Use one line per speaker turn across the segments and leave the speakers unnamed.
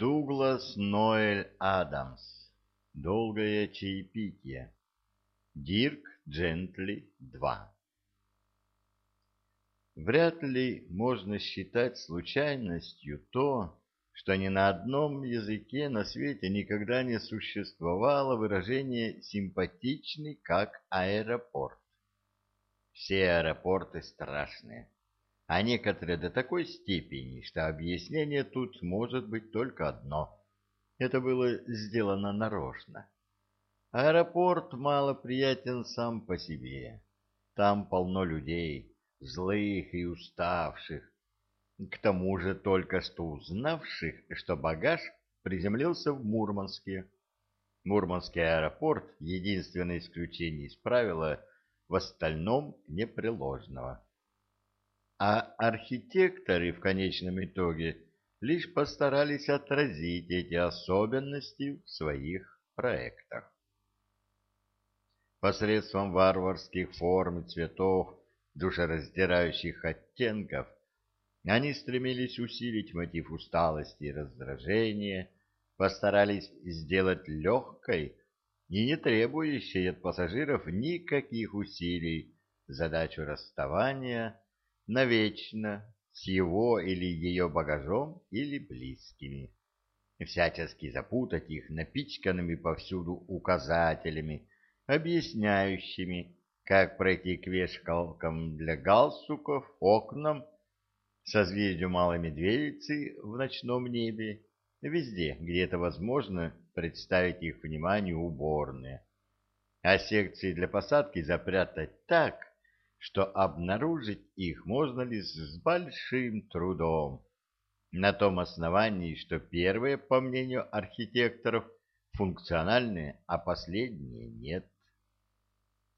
Дуглас Ноэль Адамс. Долгое чаепитие. Дирк Джентли 2. Вряд ли можно считать случайностью то, что ни на одном языке на свете никогда не существовало выражение «симпатичный как аэропорт». Все аэропорты страшные а некоторые до такой степени, что объяснение тут может быть только одно. Это было сделано нарочно. Аэропорт мало приятен сам по себе. Там полно людей, злых и уставших, к тому же только что узнавших, что багаж приземлился в Мурманске. Мурманский аэропорт — единственное исключение из правила, в остальном непреложного а архитекторы в конечном итоге лишь постарались отразить эти особенности в своих проектах. Посредством варварских форм и цветов, душераздирающих оттенков, они стремились усилить мотив усталости и раздражения, постарались сделать легкой и не требующей от пассажиров никаких усилий задачу расставания навечно с его или ее багажом или близкими, всячески запутать их напичканными повсюду указателями, объясняющими, как пройти к вешалкам для галстуков, окнам, созвездию Малой Медведицы в ночном небе, везде, где это возможно, представить их вниманию уборные, а секции для посадки запрятать так, что обнаружить их можно лишь с большим трудом, на том основании, что первые, по мнению архитекторов, функциональные, а последние нет.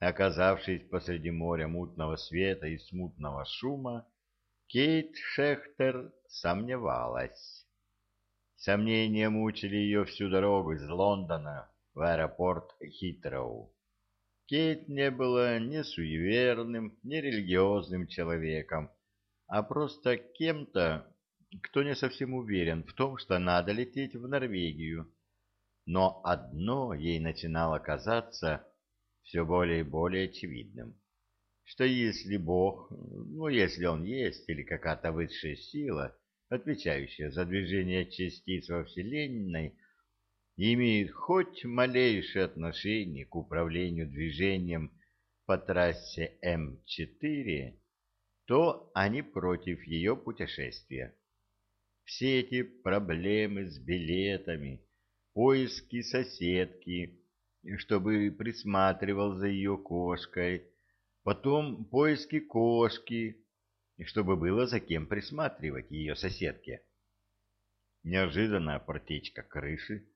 Оказавшись посреди моря мутного света и смутного шума, Кейт Шехтер сомневалась. Сомнения мучили ее всю дорогу из Лондона в аэропорт Хитроу. Кейт не была ни суеверным, ни религиозным человеком, а просто кем-то, кто не совсем уверен в том, что надо лететь в Норвегию. Но одно ей начинало казаться все более и более очевидным, что если Бог, ну если Он есть, или какая-то высшая сила, отвечающая за движение частиц во Вселенной, имеют хоть малейшее отношение к управлению движением по трассе М4, то они против ее путешествия. Все эти проблемы с билетами, поиски соседки, чтобы присматривал за ее кошкой, потом поиски кошки, чтобы было за кем присматривать ее соседке. Неожиданная протечка крыши,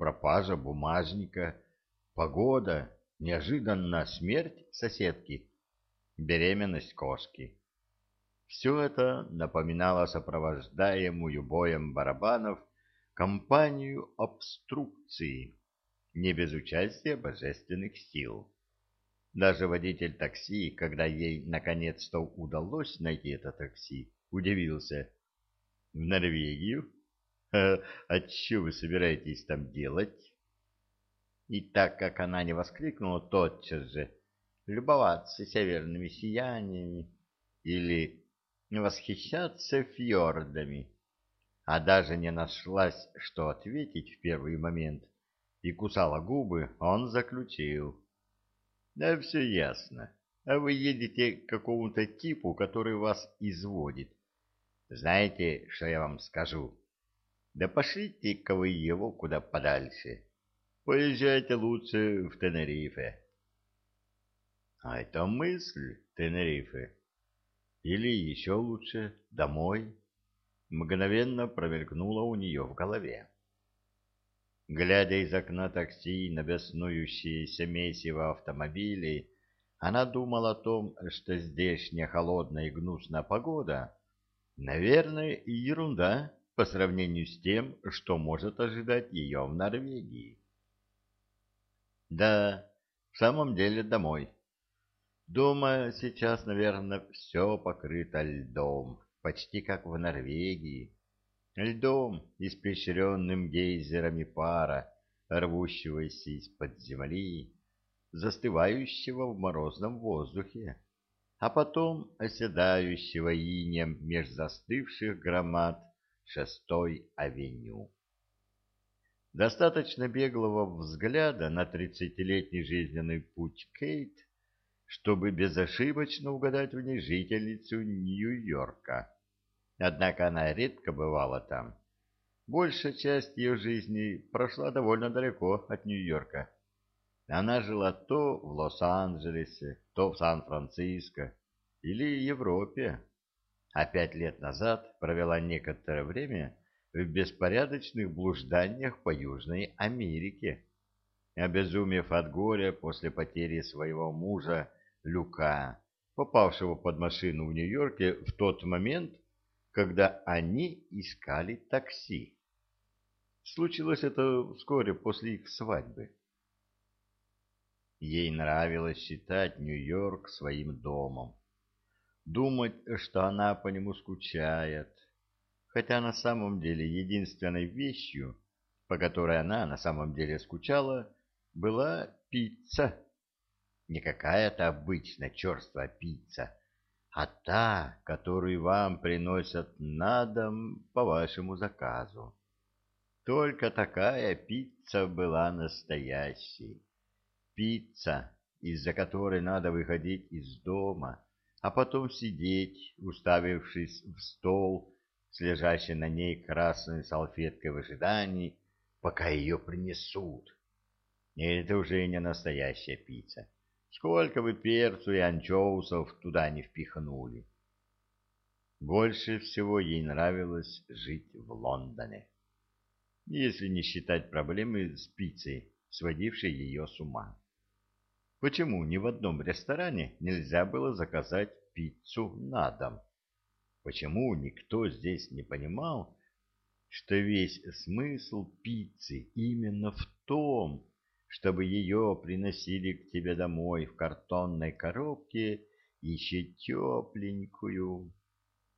пропажа бумажника, погода, неожиданно смерть соседки, беременность кошки. Все это напоминало сопровождаемую боем барабанов кампанию обструкции, не без участия божественных сил. Даже водитель такси, когда ей наконец-то удалось найти это такси, удивился. В Норвегию? А, что вы собираетесь там делать? И так как она не воскликнула тотчас же, любоваться северными сияниями или восхищаться фьордами, а даже не нашлась, что ответить в первый момент, и кусала губы, он заключил. Да все ясно. А вы едете к какому-то типу, который вас изводит. Знаете, что я вам скажу? Да пошлите-ка вы его куда подальше. Поезжайте лучше в Тенерифе. А это мысль, Тенерифе. Или еще лучше домой. Мгновенно промелькнуло у нее в голове. Глядя из окна такси на беснующееся месиво автомобилей, она думала о том, что здешняя холодная и гнусная погода, наверное, ерунда по сравнению с тем, что может ожидать ее в Норвегии. Да, в самом деле домой. Дома сейчас, наверное, все покрыто льдом, почти как в Норвегии. льдом, испещренным гейзерами пара, рвущегося из-под земли, застывающего в морозном воздухе, а потом оседающего инем меж застывших громад шестой авеню. Достаточно беглого взгляда на тридцатилетний жизненный путь Кейт, чтобы безошибочно угадать в ней жительницу Нью-Йорка. Однако она редко бывала там. Большая часть ее жизни прошла довольно далеко от Нью-Йорка. Она жила то в Лос-Анджелесе, то в Сан-Франциско или Европе, а пять лет назад провела некоторое время в беспорядочных блужданиях по Южной Америке, обезумев от горя после потери своего мужа Люка, попавшего под машину в Нью-Йорке в тот момент, когда они искали такси. Случилось это вскоре после их свадьбы. Ей нравилось считать Нью-Йорк своим домом, думать, что она по нему скучает, хотя на самом деле единственной вещью, по которой она на самом деле скучала, была пицца. Не какая-то обычная черствая пицца, а та, которую вам приносят на дом по вашему заказу. Только такая пицца была настоящей. Пицца, из-за которой надо выходить из дома, а потом сидеть, уставившись в стол с лежащей на ней красной салфеткой в ожидании, пока ее принесут. И это уже не настоящая пицца. Сколько бы перцу и анчоусов туда не впихнули. Больше всего ей нравилось жить в Лондоне, если не считать проблемы с пиццей, сводившей ее с ума. Почему ни в одном ресторане нельзя было заказать пиццу на дом? Почему никто здесь не понимал, что весь смысл пиццы именно в том, чтобы ее приносили к тебе домой в картонной коробке еще тепленькую,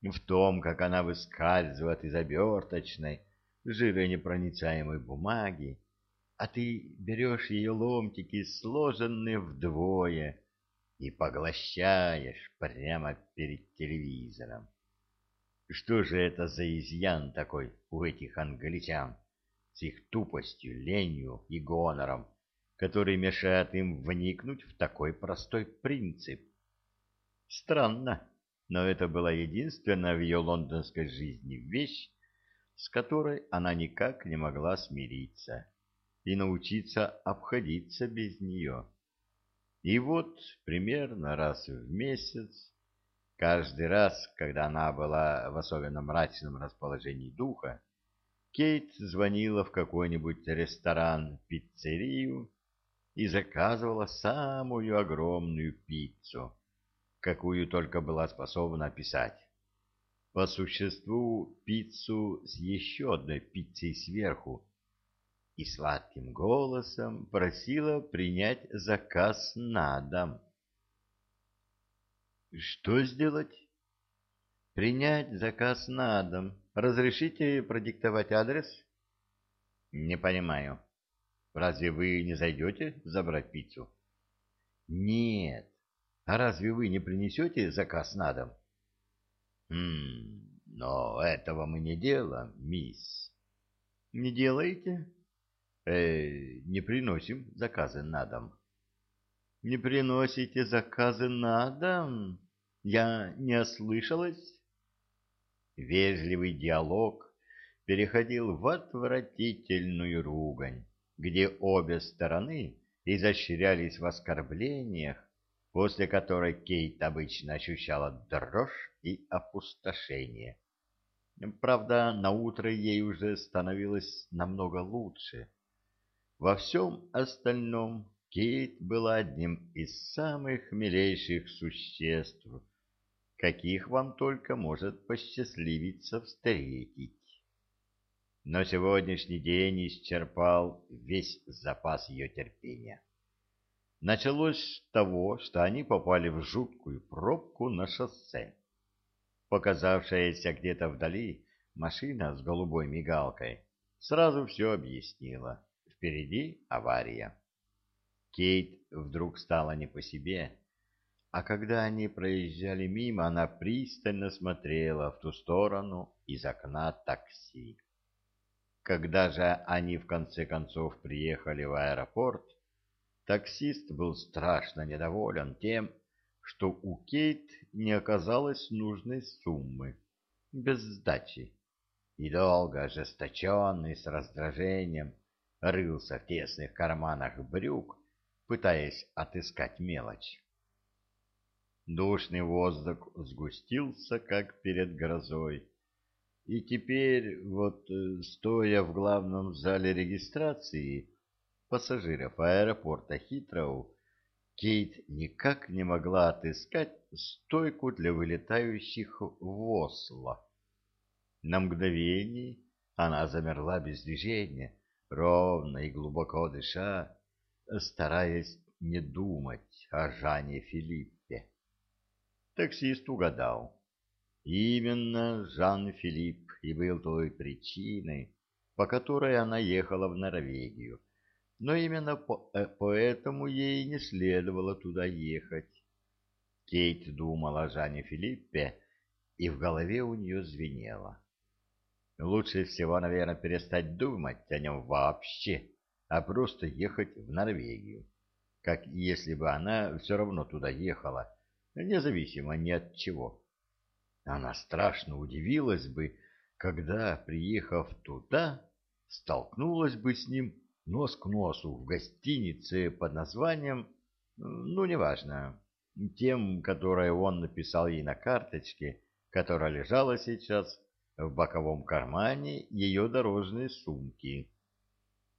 в том, как она выскальзывает из оберточной, жиронепроницаемой бумаги, а ты берешь ее ломтики, сложенные вдвое, и поглощаешь прямо перед телевизором. Что же это за изъян такой у этих англичан с их тупостью, ленью и гонором, который мешает им вникнуть в такой простой принцип? Странно, но это была единственная в ее лондонской жизни вещь, с которой она никак не могла смириться и научиться обходиться без нее. И вот примерно раз в месяц, каждый раз, когда она была в особенно мрачном расположении духа, Кейт звонила в какой-нибудь ресторан, пиццерию и заказывала самую огромную пиццу, какую только была способна описать. По существу пиццу с еще одной пиццей сверху, и сладким голосом просила принять заказ на дом. «Что сделать?» «Принять заказ на дом. Разрешите продиктовать адрес?» «Не понимаю. Разве вы не зайдете забрать пиццу?» «Нет. А разве вы не принесете заказ на дом?» «Хм, но этого мы не делаем, мисс». «Не делаете?» Э, не приносим заказы на дом. Не приносите заказы на дом? Я не ослышалась? Вежливый диалог переходил в отвратительную ругань, где обе стороны изощрялись в оскорблениях, после которой Кейт обычно ощущала дрожь и опустошение. Правда, на утро ей уже становилось намного лучше. Во всем остальном Кейт была одним из самых милейших существ, каких вам только может посчастливиться встретить. Но сегодняшний день исчерпал весь запас ее терпения. Началось с того, что они попали в жуткую пробку на шоссе. Показавшаяся где-то вдали машина с голубой мигалкой, сразу все объяснила. Впереди авария. Кейт вдруг стала не по себе, а когда они проезжали мимо, она пристально смотрела в ту сторону из окна такси. Когда же они в конце концов приехали в аэропорт, таксист был страшно недоволен тем, что у Кейт не оказалось нужной суммы, без сдачи, и долго, ожесточенный, с раздражением, рылся в тесных карманах брюк, пытаясь отыскать мелочь. Душный воздух сгустился, как перед грозой, и теперь, вот э, стоя в главном зале регистрации пассажиров аэропорта Хитроу, Кейт никак не могла отыскать стойку для вылетающих в Осло. На мгновение она замерла без движения, ровно и глубоко дыша, стараясь не думать о Жане Филиппе. Таксист угадал. Именно Жан-Филипп и был той причиной, по которой она ехала в Норвегию. Но именно по э, поэтому ей не следовало туда ехать. Кейт думала о Жане Филиппе, и в голове у нее звенело. Лучше всего, наверное, перестать думать о нем вообще, а просто ехать в Норвегию, как если бы она все равно туда ехала, независимо ни от чего. Она страшно удивилась бы, когда, приехав туда, столкнулась бы с ним нос к носу в гостинице под названием, ну, неважно, тем, которое он написал ей на карточке, которая лежала сейчас в боковом кармане ее дорожной сумки.